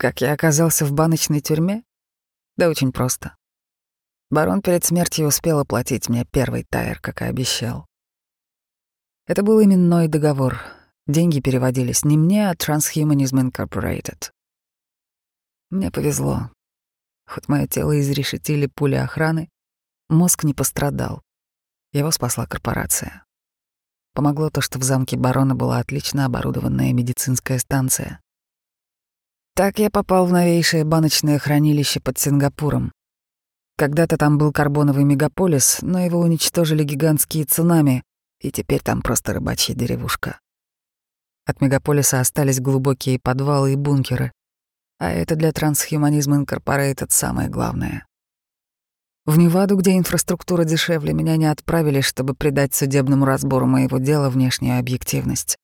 Как я оказался в баночной тюрьме? Да очень просто. Барон перед смертью успел оплатить мне первый тайр, как и обещал. Это был именной договор. Деньги переводились не мне, а Transhumanism Incorporated. Мне повезло. Хоть мое тело изрешетили пули охраны, мозг не пострадал. Его спасла корпорация. Помогло то, что в замке барона была отлично оборудованная медицинская станция. Так я попал в новейшее баночное хранилище под Сингапуром. Когда-то там был карбоновый мегаполис, но его уничтожили гигантские цунами, и теперь там просто рыбачья деревушка. От мегаполиса остались глубокие подвалы и бункеры, а это для Transhumanism Incorporated самое главное. В Неваду, где инфраструктура дешевле, меня не отправили, чтобы придать судебному разбору моего дела внешнюю объективность.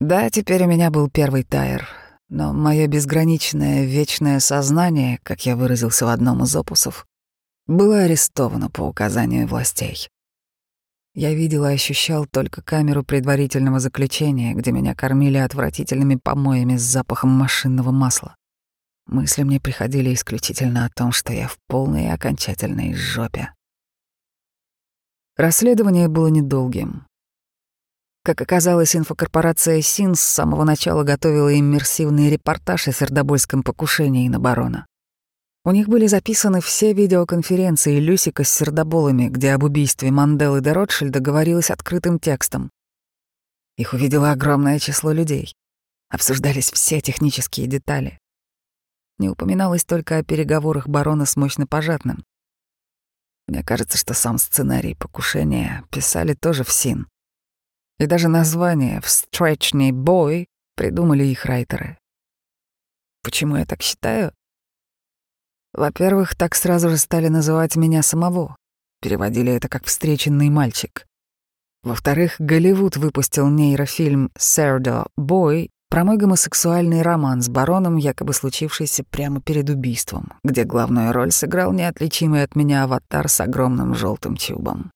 Да, теперь у меня был первый тайр, но мое безграничное вечное сознание, как я выразился в одном из опусов, было арестовано по указанию властей. Я видел и ощущал только камеру предварительного заключения, где меня кормили отвратительными помоями с запахом машинного масла. Мысли мне приходили исключительно о том, что я в полной и окончательной жопе. Расследование было недолгим. Как оказалось, инфокорпорация СИН с самого начала готовила иммерсивный репортаж о сердобольском покушении на барона. У них были записаны все видеоконференции Люсика с сердоболами, где об убийстве Манделы де Ротшильда говорилось открытым текстом. Их увидело огромное число людей. Обсуждались все технические детали. Не упоминалось только о переговорах барона с мощно пожатным. Мне кажется, что сам сценарий покушения писали тоже в СИН. И даже название в «Stretchny Boy» придумали их райтеры. Почему я так считаю? Во-первых, так сразу же стали называть меня самого. Переводили это как «встреченный мальчик». Во-вторых, Голливуд выпустил нейрофильм «Сердо Бой» про мой гомосексуальный роман с бароном, якобы случившийся прямо перед убийством, где главную роль сыграл неотличимый от меня аватар с огромным желтым чубом.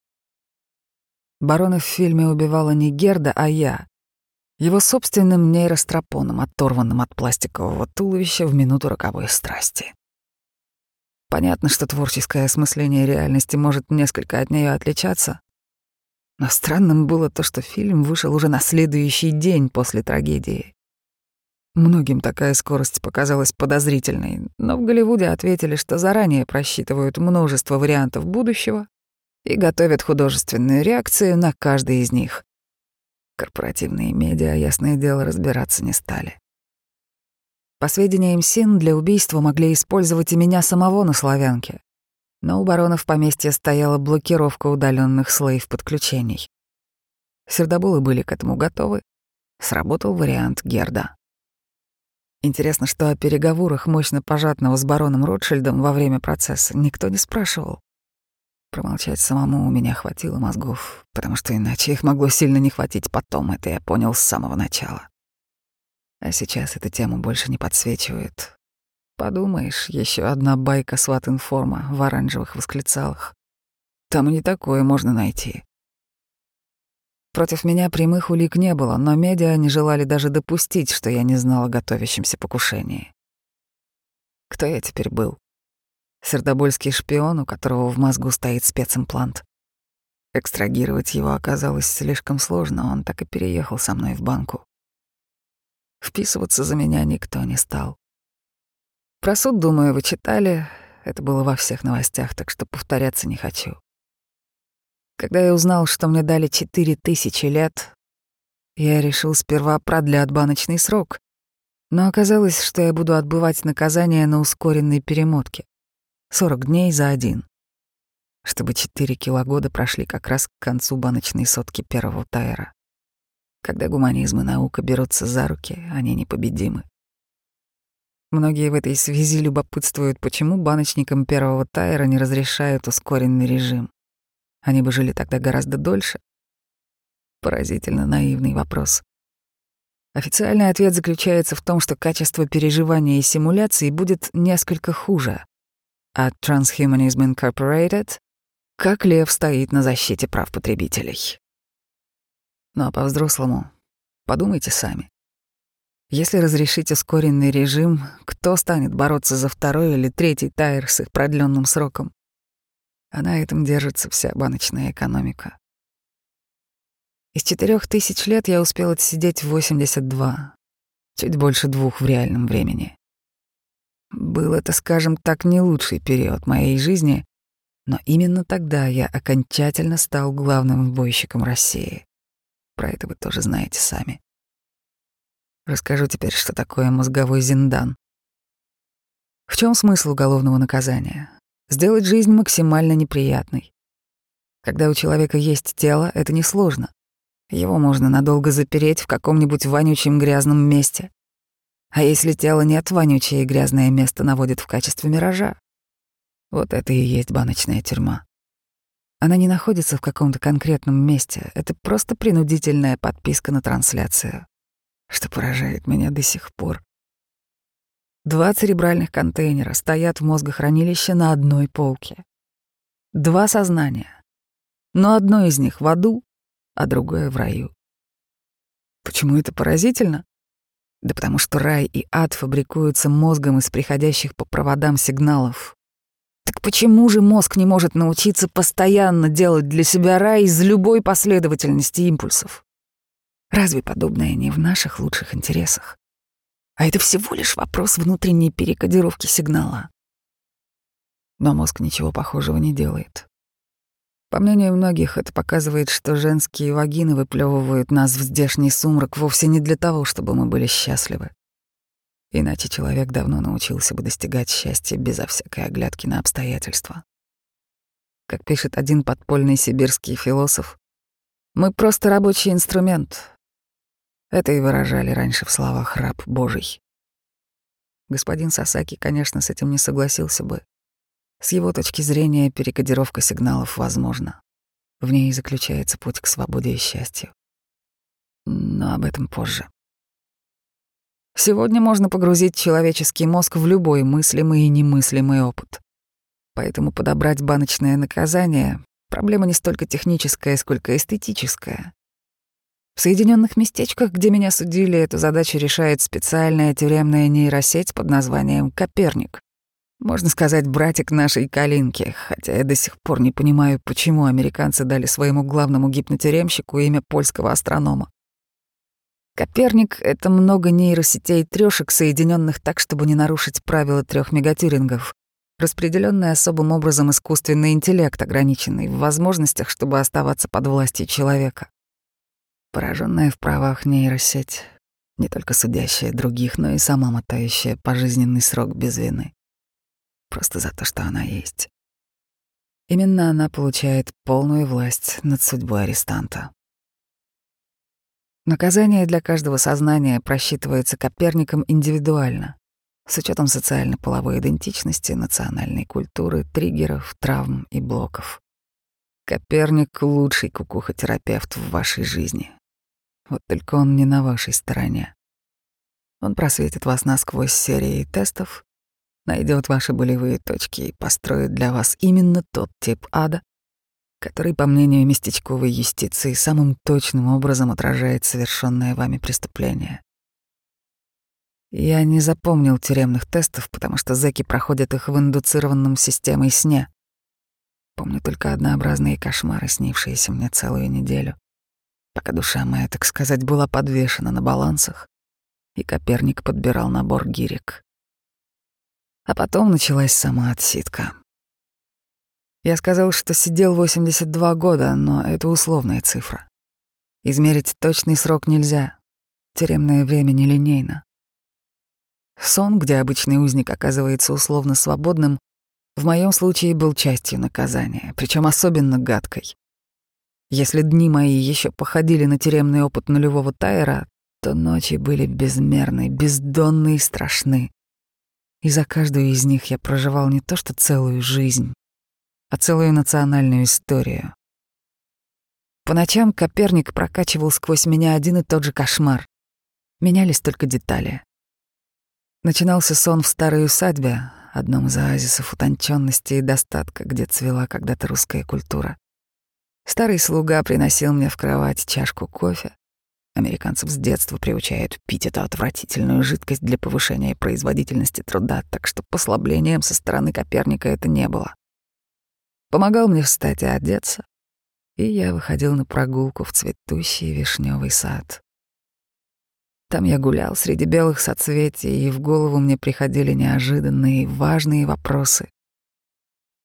Барона в фильме убивала не Герда, а я. Его собственным нейростропоном, оторванным от пластикового туловища в минуту роковой страсти. Понятно, что творческое осмысление реальности может несколько от нее отличаться. Но странным было то, что фильм вышел уже на следующий день после трагедии. Многим такая скорость показалась подозрительной, но в Голливуде ответили, что заранее просчитывают множество вариантов будущего и готовят художественную реакцию на каждый из них. Корпоративные медиа, ясное дело, разбираться не стали. По сведениям СИН, для убийства могли использовать и меня самого на славянке. Но у баронов поместья стояла блокировка удаленных слоев подключений. Сердобулы были к этому готовы. Сработал вариант Герда. Интересно, что о переговорах мощно пожатного с бароном Ротшильдом во время процесса никто не спрашивал. Промолчать самому у меня хватило мозгов, потому что иначе их могло сильно не хватить потом, это я понял с самого начала. А сейчас эта тема больше не подсвечивает. Подумаешь, еще одна байка сват-информа в оранжевых восклицалах. Там и не такое можно найти. Против меня прямых улик не было, но медиа не желали даже допустить, что я не знал о готовящемся покушении. Кто я теперь был? Сердобольский шпион, у которого в мозгу стоит специмплант. Экстрагировать его оказалось слишком сложно, он так и переехал со мной в банку. Вписываться за меня никто не стал. Про суд, думаю, вы читали. Это было во всех новостях, так что повторяться не хочу. Когда я узнал, что мне дали четыре тысячи лет, я решил сперва продлят баночный срок, но оказалось, что я буду отбывать наказание на ускоренной перемотке. 40 дней за один. Чтобы четыре килогода прошли как раз к концу баночной сотки первого тайра. Когда гуманизм и наука берутся за руки, они непобедимы. Многие в этой связи любопытствуют, почему баночникам первого тайра не разрешают ускоренный режим. Они бы жили тогда гораздо дольше. Поразительно наивный вопрос. Официальный ответ заключается в том, что качество переживания и симуляции будет несколько хуже. А Transhumanism Incorporated как лев стоит на защите прав потребителей. Ну а по-взрослому подумайте сами. Если разрешить ускоренный режим, кто станет бороться за второй или третий тайр с их продленным сроком? А на этом держится вся баночная экономика. Из четырех тысяч лет я успел отсидеть 82, чуть больше двух в реальном времени. Был это, скажем так, не лучший период моей жизни, но именно тогда я окончательно стал главным бойщиком России. Про это вы тоже знаете сами. Расскажу теперь, что такое мозговой зиндан. В чем смысл уголовного наказания? Сделать жизнь максимально неприятной. Когда у человека есть тело, это несложно. Его можно надолго запереть в каком-нибудь вонючем грязном месте. А если тела нет, вонючее и грязное место наводит в качестве миража. Вот это и есть баночная тюрьма. Она не находится в каком-то конкретном месте, это просто принудительная подписка на трансляцию, что поражает меня до сих пор. Два церебральных контейнера стоят в мозгохранилище на одной полке. Два сознания. Но одно из них в аду, а другое в раю. Почему это поразительно? Да потому что рай и ад фабрикуются мозгом из приходящих по проводам сигналов. Так почему же мозг не может научиться постоянно делать для себя рай из любой последовательности импульсов? Разве подобное не в наших лучших интересах? А это всего лишь вопрос внутренней перекодировки сигнала. Но мозг ничего похожего не делает. По мнению многих, это показывает, что женские вагины выплевывают нас в здешний сумрак вовсе не для того, чтобы мы были счастливы. Иначе человек давно научился бы достигать счастья безо всякой оглядки на обстоятельства. Как пишет один подпольный сибирский философ, мы просто рабочий инструмент. Это и выражали раньше в словах «раб Божий». Господин Сасаки, конечно, с этим не согласился бы. С его точки зрения перекодировка сигналов возможна. В ней заключается путь к свободе и счастью. Но об этом позже. Сегодня можно погрузить человеческий мозг в любой мыслимый и немыслимый опыт. Поэтому подобрать баночное наказание — проблема не столько техническая, сколько эстетическая. В Соединенных местечках, где меня судили, эту задачу решает специальная тюремная нейросеть под названием «Коперник». Можно сказать, братик нашей Калинки, хотя я до сих пор не понимаю, почему американцы дали своему главному гипнотюремщику имя польского астронома. Коперник — это много нейросетей трёшек, соединенных так, чтобы не нарушить правила трех мегатюрингов, распределенный особым образом искусственный интеллект, ограниченный в возможностях, чтобы оставаться под властью человека. Пораженная в правах нейросеть, не только судящая других, но и сама мотающая пожизненный срок без вины просто за то, что она есть. Именно она получает полную власть над судьбой арестанта. Наказание для каждого сознания просчитывается Коперником индивидуально, с учетом социально-половой идентичности, национальной культуры, триггеров, травм и блоков. Коперник — лучший кукухотерапевт в вашей жизни. Вот только он не на вашей стороне. Он просветит вас насквозь серией тестов, найдет ваши болевые точки и построит для вас именно тот тип ада, который, по мнению местечковой юстиции, самым точным образом отражает совершенное вами преступление. Я не запомнил тюремных тестов, потому что зэки проходят их в индуцированном системой сне. Помню только однообразные кошмары, снившиеся мне целую неделю, пока душа моя, так сказать, была подвешена на балансах, и Коперник подбирал набор гирек. А потом началась сама отсидка. Я сказал, что сидел 82 года, но это условная цифра. Измерить точный срок нельзя. Тюремное время нелинейно. Сон, где обычный узник оказывается условно свободным, в моем случае был частью наказания, причем особенно гадкой. Если дни мои еще походили на тюремный опыт нулевого тайра, то ночи были безмерны, бездонны и страшны и за каждую из них я проживал не то что целую жизнь, а целую национальную историю. По ночам Коперник прокачивал сквозь меня один и тот же кошмар. Менялись только детали. Начинался сон в старой усадьбе, одном из оазисов утонченности и достатка, где цвела когда-то русская культура. Старый слуга приносил мне в кровать чашку кофе, Американцев с детства приучают пить эту отвратительную жидкость для повышения производительности труда, так что послаблением со стороны Коперника это не было. Помогал мне встать и одеться, и я выходил на прогулку в цветущий вишневый сад. Там я гулял среди белых соцветий, и в голову мне приходили неожиданные важные вопросы.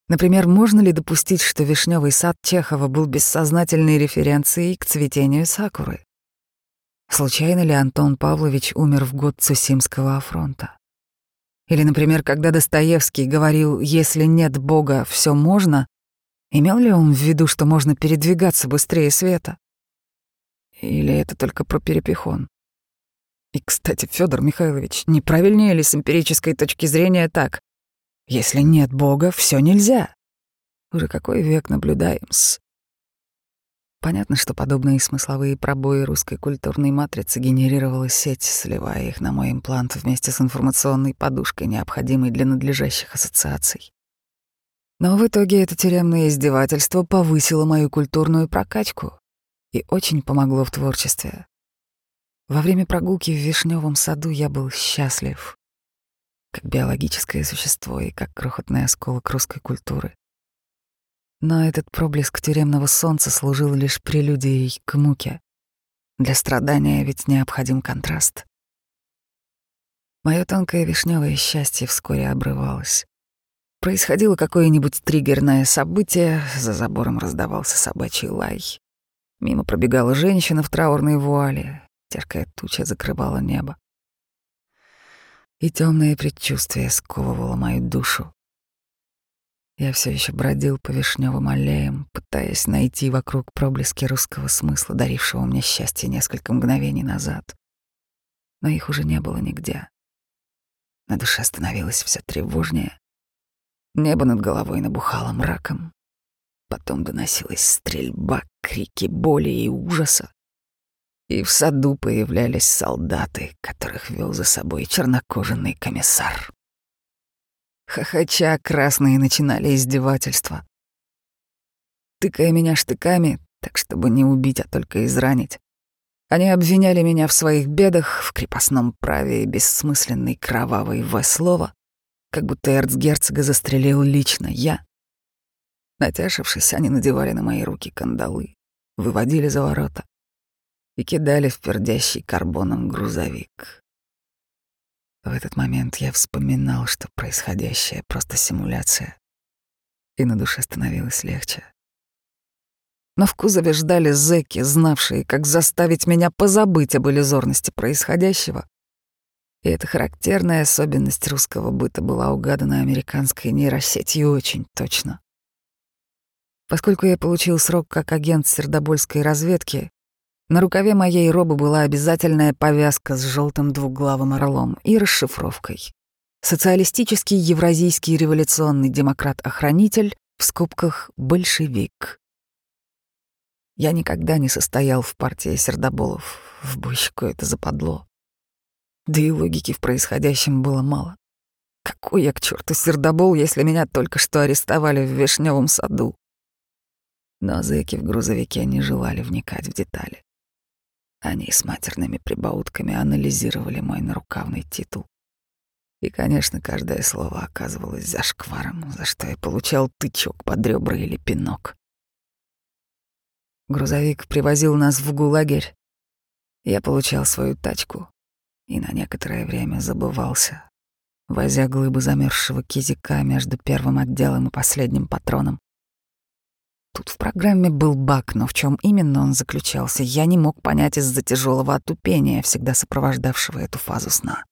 Например, можно ли допустить, что вишневый сад Чехова был бессознательной референцией к цветению сакуры? Случайно ли Антон Павлович умер в год Цусимского афронта? Или, например, когда Достоевский говорил «если нет Бога, все можно», имел ли он в виду, что можно передвигаться быстрее света? Или это только про перепихон? И, кстати, Федор Михайлович, не правильнее ли с эмпирической точки зрения так? Если нет Бога, все нельзя. Уже какой век наблюдаем с... Понятно, что подобные смысловые пробои русской культурной матрицы генерировала сеть, сливая их на мой имплант вместе с информационной подушкой, необходимой для надлежащих ассоциаций. Но в итоге это тюремное издевательство повысило мою культурную прокачку и очень помогло в творчестве. Во время прогулки в Вишневом саду я был счастлив, как биологическое существо и как крохотный осколок русской культуры. Но этот проблеск тюремного солнца служил лишь прелюдией к муке. Для страдания ведь необходим контраст. Мое тонкое вишневое счастье вскоре обрывалось. Происходило какое-нибудь триггерное событие, за забором раздавался собачий лай. Мимо пробегала женщина в траурной вуале, Тяжкая туча закрывала небо. И темное предчувствие сковывало мою душу. Я все еще бродил по вишневым аллеям, пытаясь найти вокруг проблески русского смысла, дарившего мне счастье несколько мгновений назад. Но их уже не было нигде. На душе становилось все тревожнее. Небо над головой набухало мраком. Потом доносилась стрельба, крики боли и ужаса и в саду появлялись солдаты, которых вел за собой чернокожий комиссар. Хохоча красные начинали издевательства. Тыкая меня штыками, так чтобы не убить, а только изранить, они обвиняли меня в своих бедах, в крепостном праве и бессмысленной кровавой В-слова, как будто эрцгерцога застрелил лично я. Натяшившись, они надевали на мои руки кандалы, выводили за ворота и кидали в пердящий карбоном грузовик. В этот момент я вспоминал, что происходящее — просто симуляция, и на душе становилось легче. Но в кузове ждали зэки, знавшие, как заставить меня позабыть об иллюзорности происходящего. И эта характерная особенность русского быта была угадана американской нейросетью очень точно. Поскольку я получил срок как агент сердобольской разведки, на рукаве моей робы была обязательная повязка с желтым двуглавым орлом и расшифровкой. Социалистический евразийский революционный демократ-охранитель в скобках «большевик». Я никогда не состоял в партии сердоболов, в бойщику это западло. Да и логики в происходящем было мало. Какой я к черту сердобол, если меня только что арестовали в Вишневом саду? Но зэки в грузовике не желали вникать в детали. Они с матерными прибаутками анализировали мой нарукавный титул. И, конечно, каждое слово оказывалось зашкваром, за что я получал тычок под ребра или пинок. Грузовик привозил нас в гулагерь. Я получал свою тачку и на некоторое время забывался, возя глыбы замерзшего кизика между первым отделом и последним патроном. Тут в программе был баг, но в чем именно он заключался, я не мог понять из-за тяжелого отупения, всегда сопровождавшего эту фазу сна.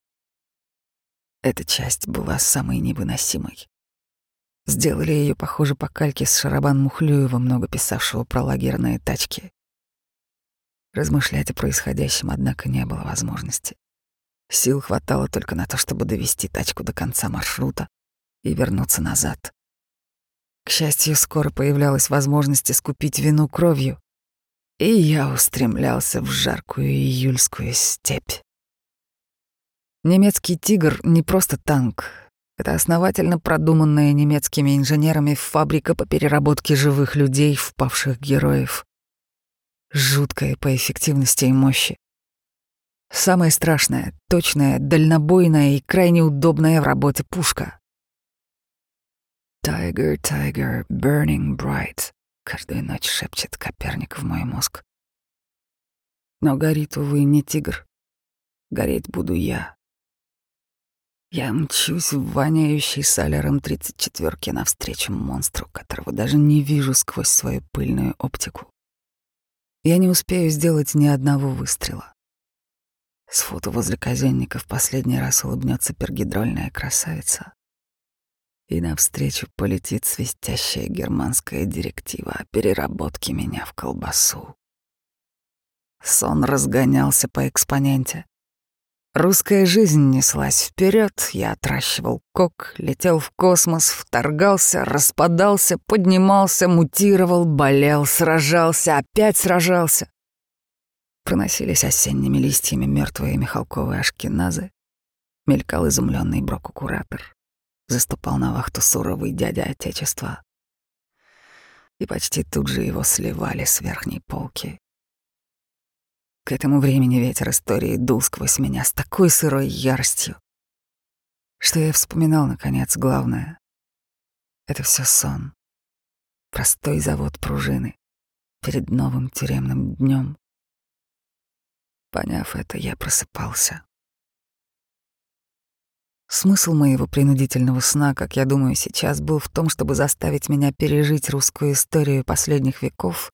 Эта часть была самой невыносимой. Сделали ее похоже по кальке с Шарабан Мухлюева, много писавшего про лагерные тачки. Размышлять о происходящем, однако, не было возможности. Сил хватало только на то, чтобы довести тачку до конца маршрута и вернуться назад. К счастью, скоро появлялась возможность искупить вину кровью, и я устремлялся в жаркую июльскую степь. Немецкий «Тигр» — не просто танк. Это основательно продуманная немецкими инженерами фабрика по переработке живых людей в павших героев. Жуткая по эффективности и мощи. Самая страшная, точная, дальнобойная и крайне удобная в работе пушка. «Tiger, tiger, burning bright», — каждую ночь шепчет Коперник в мой мозг. Но горит, увы, не тигр. Гореть буду я. Я мчусь в воняющей соляром тридцать четверки навстречу монстру, которого даже не вижу сквозь свою пыльную оптику. Я не успею сделать ни одного выстрела. С фото возле казенника в последний раз улыбнется пергидрольная красавица и навстречу полетит свистящая германская директива о переработке меня в колбасу. Сон разгонялся по экспоненте. Русская жизнь неслась вперед, я отращивал кок, летел в космос, вторгался, распадался, поднимался, мутировал, болел, сражался, опять сражался. Проносились осенними листьями мертвые михалковые ашкеназы, мелькал изумленный брокукуратор заступал на вахту суровый дядя Отечества. И почти тут же его сливали с верхней полки. К этому времени ветер истории дул сквозь меня с такой сырой яростью, что я вспоминал, наконец, главное. Это все сон. Простой завод пружины перед новым тюремным днем. Поняв это, я просыпался. Смысл моего принудительного сна, как я думаю сейчас, был в том, чтобы заставить меня пережить русскую историю последних веков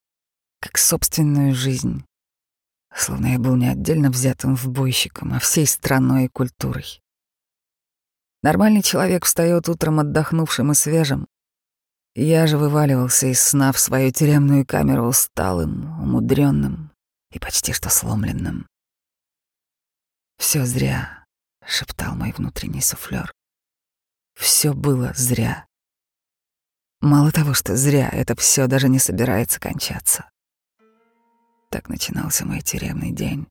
как собственную жизнь, словно я был не отдельно взятым в бойщиком, а всей страной и культурой. Нормальный человек встает утром отдохнувшим и свежим. Я же вываливался из сна в свою тюремную камеру усталым, умудренным и почти что сломленным. Все зря шептал мой внутренний суфлер. Все было зря. Мало того, что зря, это все даже не собирается кончаться. Так начинался мой тюремный день.